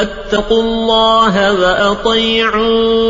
فاتقوا الله وأطيعون